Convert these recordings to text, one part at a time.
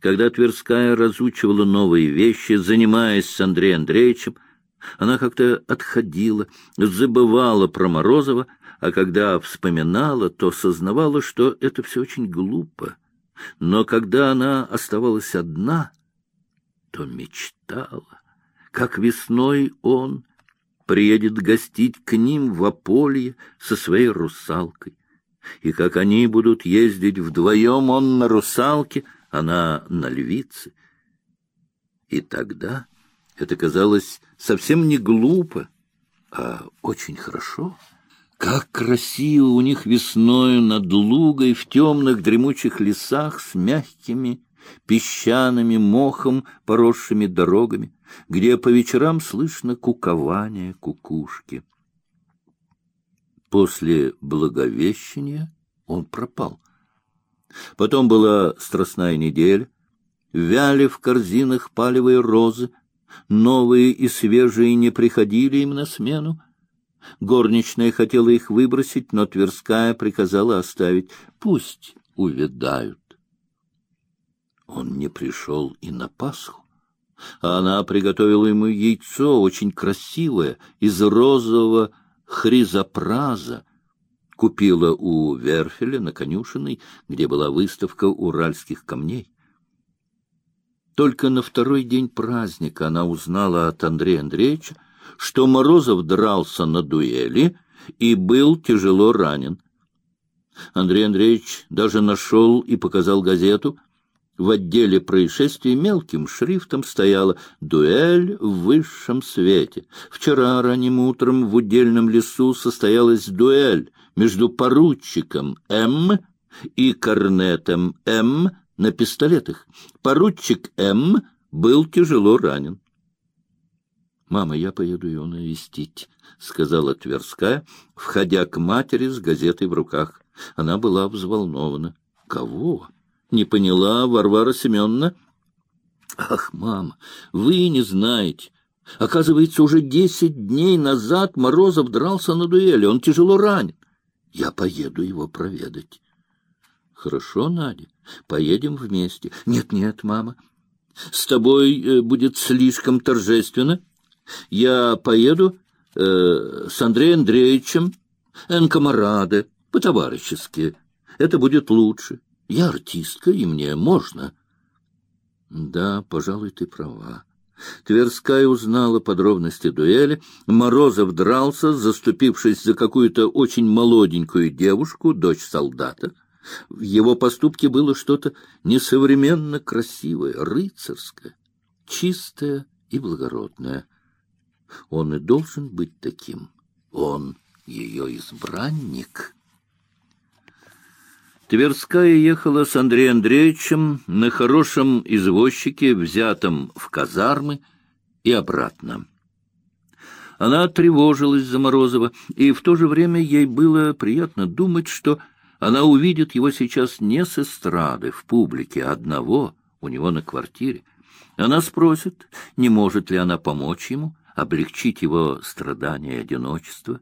Когда Тверская разучивала новые вещи, занимаясь с Андреем Андреевичем, она как-то отходила, забывала про Морозова, а когда вспоминала, то сознавала, что это все очень глупо. Но когда она оставалась одна, то мечтала, как весной он приедет гостить к ним в Аполье со своей русалкой, и как они будут ездить вдвоем, он на русалке, она на львице. И тогда это казалось совсем не глупо, а очень хорошо. Как красиво у них весною над лугой в темных дремучих лесах с мягкими песчаными мохом поросшими дорогами, где по вечерам слышно кукование кукушки. После Благовещения он пропал. Потом была Страстная неделя, вяли в корзинах палевые розы, новые и свежие не приходили им на смену. Горничная хотела их выбросить, но Тверская приказала оставить. Пусть увядают. Он не пришел и на Пасху. А она приготовила ему яйцо, очень красивое, из розового хризопраза, купила у Верфеля на конюшиной, где была выставка уральских камней. Только на второй день праздника она узнала от Андрея Андреевича, что Морозов дрался на дуэли и был тяжело ранен. Андрей Андреевич даже нашел и показал газету. В отделе происшествий мелким шрифтом стояла «Дуэль в высшем свете». Вчера ранним утром в удельном лесу состоялась дуэль между поручиком М и корнетом М на пистолетах. Поручик М был тяжело ранен. «Мама, я поеду его навестить», — сказала Тверская, входя к матери с газетой в руках. Она была взволнована. «Кого?» — не поняла Варвара Семеновна. «Ах, мама, вы не знаете. Оказывается, уже десять дней назад Морозов дрался на дуэли. Он тяжело ранен. Я поеду его проведать. Хорошо, Надя, поедем вместе. Нет-нет, мама, с тобой э, будет слишком торжественно. Я поеду э, с Андреем Андреевичем, энкомараде, по-товарищески. Это будет лучше. Я артистка, и мне можно. Да, пожалуй, ты права. Тверская узнала подробности дуэли. Морозов дрался, заступившись за какую-то очень молоденькую девушку, дочь солдата. В его поступке было что-то несовременно красивое, рыцарское, чистое и благородное. Он и должен быть таким. Он ее избранник». Тверская ехала с Андреем Андреевичем на хорошем извозчике, взятом в казармы, и обратно. Она тревожилась за Морозова, и в то же время ей было приятно думать, что она увидит его сейчас не с эстрады, в публике, а одного, у него на квартире. Она спросит, не может ли она помочь ему, облегчить его страдания и одиночество.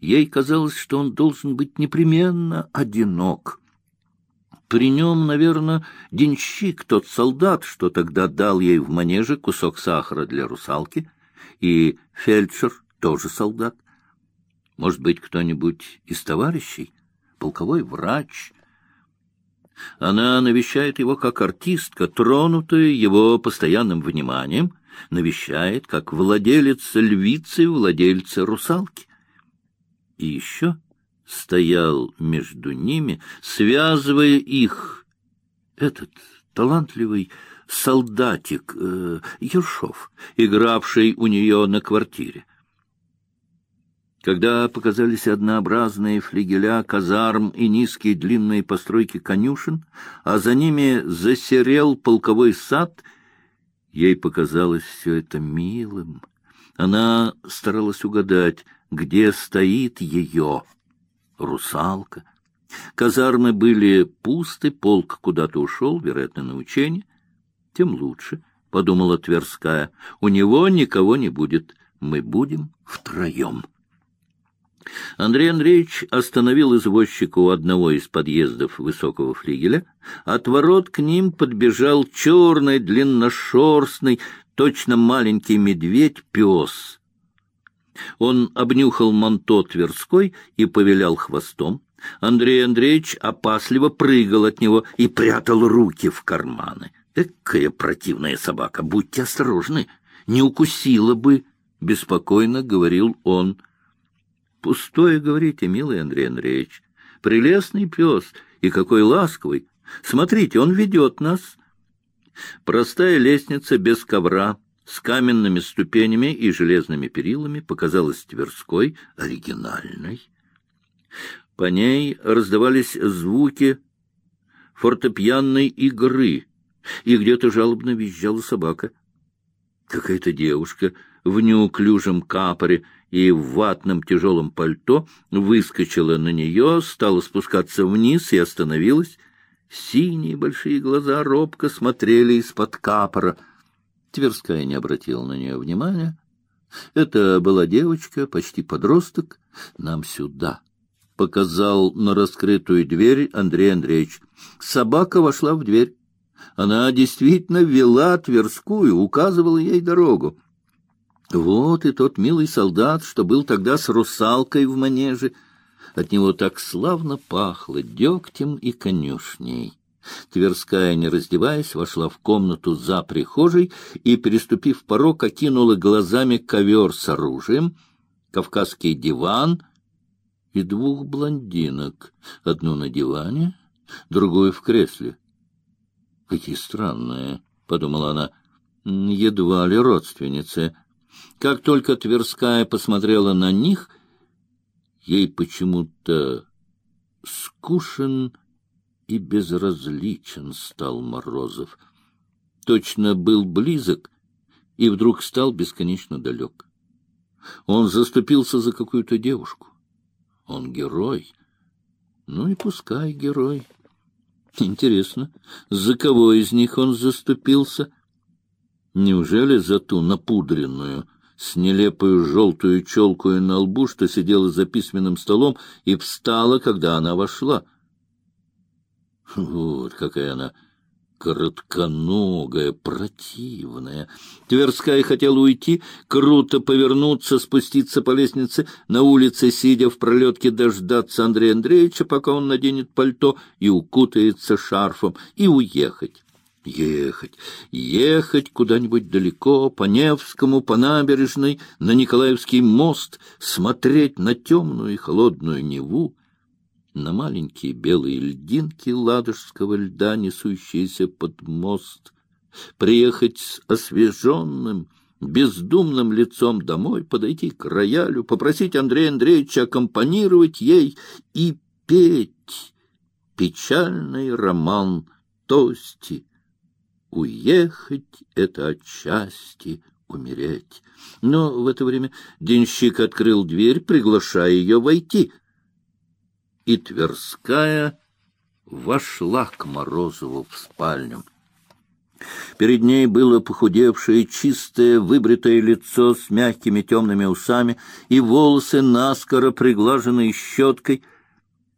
Ей казалось, что он должен быть непременно одинок. При нем, наверное, денщик, тот солдат, что тогда дал ей в манеже кусок сахара для русалки, и фельдшер тоже солдат. Может быть, кто-нибудь из товарищей? Полковой врач? Она навещает его как артистка, тронутая его постоянным вниманием, навещает как владелица львицы, владельца русалки. И еще стоял между ними, связывая их, этот талантливый солдатик э, Ершов, игравший у нее на квартире. Когда показались однообразные флигеля казарм и низкие длинные постройки конюшен, а за ними засерел полковой сад, ей показалось все это милым. Она старалась угадать, где стоит ее русалка. Казармы были пусты, полк куда-то ушел, вероятно, на учение. Тем лучше, — подумала Тверская, — у него никого не будет, мы будем втроем. Андрей Андреевич остановил извозчика у одного из подъездов высокого флигеля. От ворот к ним подбежал черный, длинношерстный, точно маленький медведь-пес. Он обнюхал манто Тверской и повилял хвостом. Андрей Андреевич опасливо прыгал от него и прятал руки в карманы. Экая противная собака, будьте осторожны, не укусила бы, — беспокойно говорил он. Пустое, говорите, милый Андрей Андреевич. Прелестный пес, и какой ласковый. Смотрите, он ведет нас. Простая лестница без ковра, с каменными ступенями и железными перилами показалась Тверской оригинальной. По ней раздавались звуки фортепианной игры, и где-то жалобно визжала собака. Какая-то девушка в неуклюжем капоре и в ватном тяжелом пальто выскочила на нее, стала спускаться вниз и остановилась. Синие большие глаза робко смотрели из-под капора. Тверская не обратила на нее внимания. Это была девочка, почти подросток. Нам сюда показал на раскрытую дверь Андрей Андреевич. Собака вошла в дверь. Она действительно вела Тверскую, указывала ей дорогу. Вот и тот милый солдат, что был тогда с русалкой в манеже. От него так славно пахло дегтем и конюшней. Тверская, не раздеваясь, вошла в комнату за прихожей и, переступив порог, окинула глазами ковер с оружием, кавказский диван — и двух блондинок, одну на диване, другую в кресле. Какие странные, — подумала она, — едва ли родственницы. Как только Тверская посмотрела на них, ей почему-то скушен и безразличен стал Морозов. Точно был близок и вдруг стал бесконечно далек. Он заступился за какую-то девушку. Он герой. Ну и пускай герой. Интересно, за кого из них он заступился? Неужели за ту напудренную, с нелепую желтую челкой на лбу, что сидела за письменным столом и встала, когда она вошла? Вот какая она коротконогая, противная. Тверская хотела уйти, круто повернуться, спуститься по лестнице, на улице, сидя в пролетке, дождаться Андрея Андреевича, пока он наденет пальто и укутается шарфом, и уехать. Ехать, ехать куда-нибудь далеко, по Невскому, по набережной, на Николаевский мост, смотреть на темную и холодную Неву, на маленькие белые льдинки ладожского льда, несущиеся под мост, приехать с освеженным, бездумным лицом домой, подойти к роялю, попросить Андрея Андреевича аккомпанировать ей и петь печальный роман Тости. Уехать — это отчасти умереть. Но в это время денщик открыл дверь, приглашая ее войти — и Тверская вошла к Морозову в спальню. Перед ней было похудевшее, чистое, выбритое лицо с мягкими темными усами и волосы наскоро приглаженные щеткой.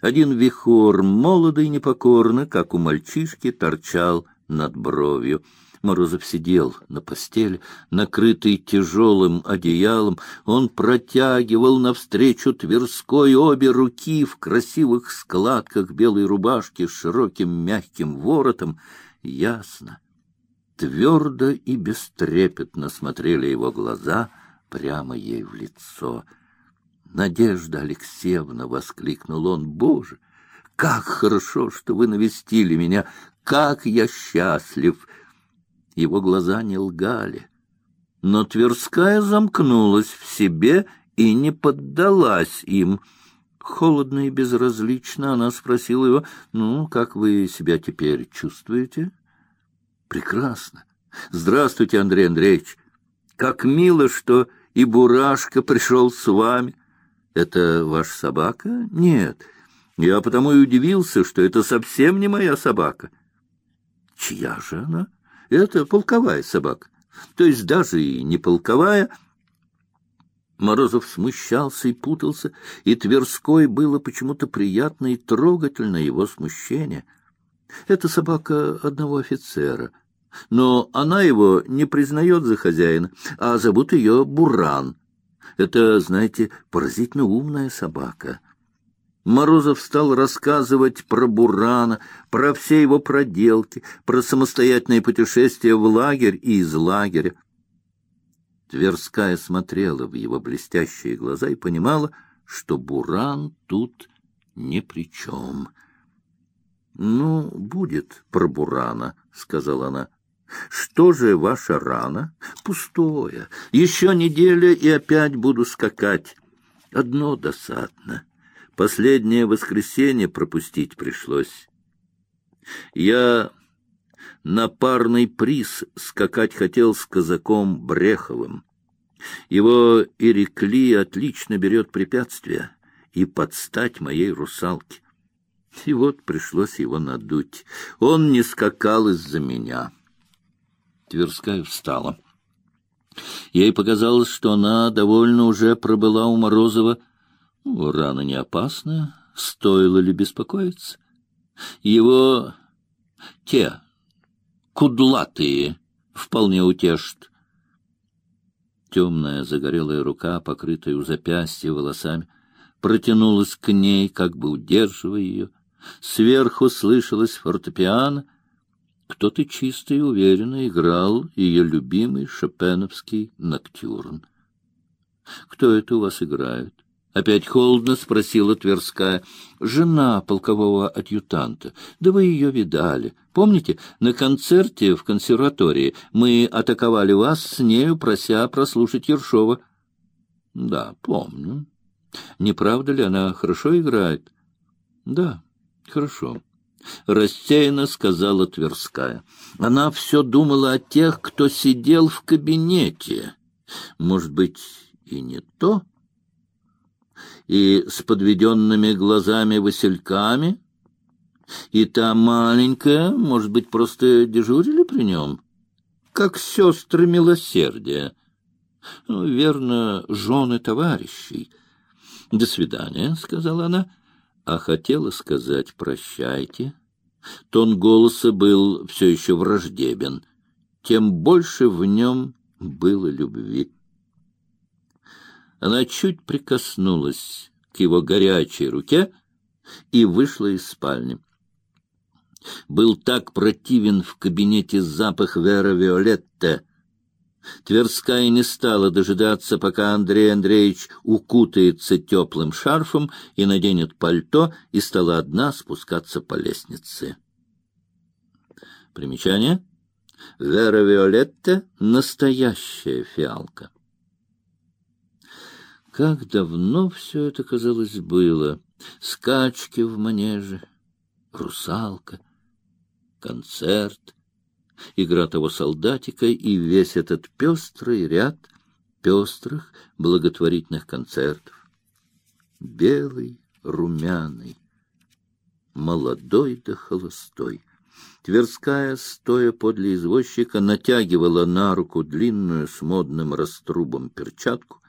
Один вихор, молодый и непокорно, как у мальчишки, торчал над бровью — Морозов сидел на постели, накрытый тяжелым одеялом. Он протягивал навстречу Тверской обе руки в красивых складках белой рубашки с широким мягким воротом. Ясно, твердо и бестрепетно смотрели его глаза прямо ей в лицо. «Надежда Алексеевна!» — воскликнул он. «Боже, как хорошо, что вы навестили меня! Как я счастлив!» Его глаза не лгали. Но Тверская замкнулась в себе и не поддалась им. Холодно и безразлично она спросила его, «Ну, как вы себя теперь чувствуете?» «Прекрасно. Здравствуйте, Андрей Андреевич. Как мило, что и Бурашка пришел с вами. Это ваша собака? Нет. Я потому и удивился, что это совсем не моя собака. Чья же она?» Это полковая собака. То есть даже и не полковая. Морозов смущался и путался, и Тверской было почему-то приятно и трогательно его смущение. Это собака одного офицера, но она его не признает за хозяина, а зовут ее Буран. Это, знаете, поразительно умная собака. Морозов стал рассказывать про Бурана, про все его проделки, про самостоятельные путешествия в лагерь и из лагеря. Тверская смотрела в его блестящие глаза и понимала, что Буран тут ни при чем. — Ну, будет про Бурана, — сказала она. — Что же ваша рана? — Пустое. Еще неделя, и опять буду скакать. Одно досадно. Последнее воскресенье пропустить пришлось. Я на парный приз скакать хотел с казаком Бреховым. Его Ирикли отлично берет препятствия и подстать моей русалке. И вот пришлось его надуть. Он не скакал из-за меня. Тверская встала. Ей показалось, что она довольно уже пробыла у Морозова. Ну, рана не опасная, стоило ли беспокоиться? Его те кудлатые вполне утешат. Темная загорелая рука, покрытая у запястья волосами, протянулась к ней, как бы удерживая ее. Сверху слышалось фортепиано. Кто-то чисто и уверенно играл ее любимый шопеновский ноктюрн. — Кто это у вас играет? Опять холодно спросила Тверская. Жена полкового адъютанта. Да вы ее видали. Помните, на концерте в консерватории мы атаковали вас с нею, прося прослушать Ершова? Да, помню. Не правда ли она хорошо играет? Да, хорошо. Рассеянно сказала Тверская. Она все думала о тех, кто сидел в кабинете. Может быть, и не то? И с подведенными глазами васильками? И та маленькая, может быть, просто дежурили при нем? Как сестры милосердия. Ну, верно, жены товарищей. «До свидания», — сказала она, а хотела сказать «прощайте». Тон голоса был все еще враждебен, тем больше в нем было любви. Она чуть прикоснулась к его горячей руке и вышла из спальни. Был так противен в кабинете запах Вера Виолетте. Тверская не стала дожидаться, пока Андрей Андреевич укутается теплым шарфом и наденет пальто, и стала одна спускаться по лестнице. Примечание. Вера Виолетте — настоящая фиалка. Как давно все это, казалось, было. Скачки в манеже, русалка, концерт, игра того солдатика и весь этот пестрый ряд пестрых благотворительных концертов. Белый, румяный, молодой да холостой. Тверская, стоя подле извозчика, натягивала на руку длинную с модным раструбом перчатку,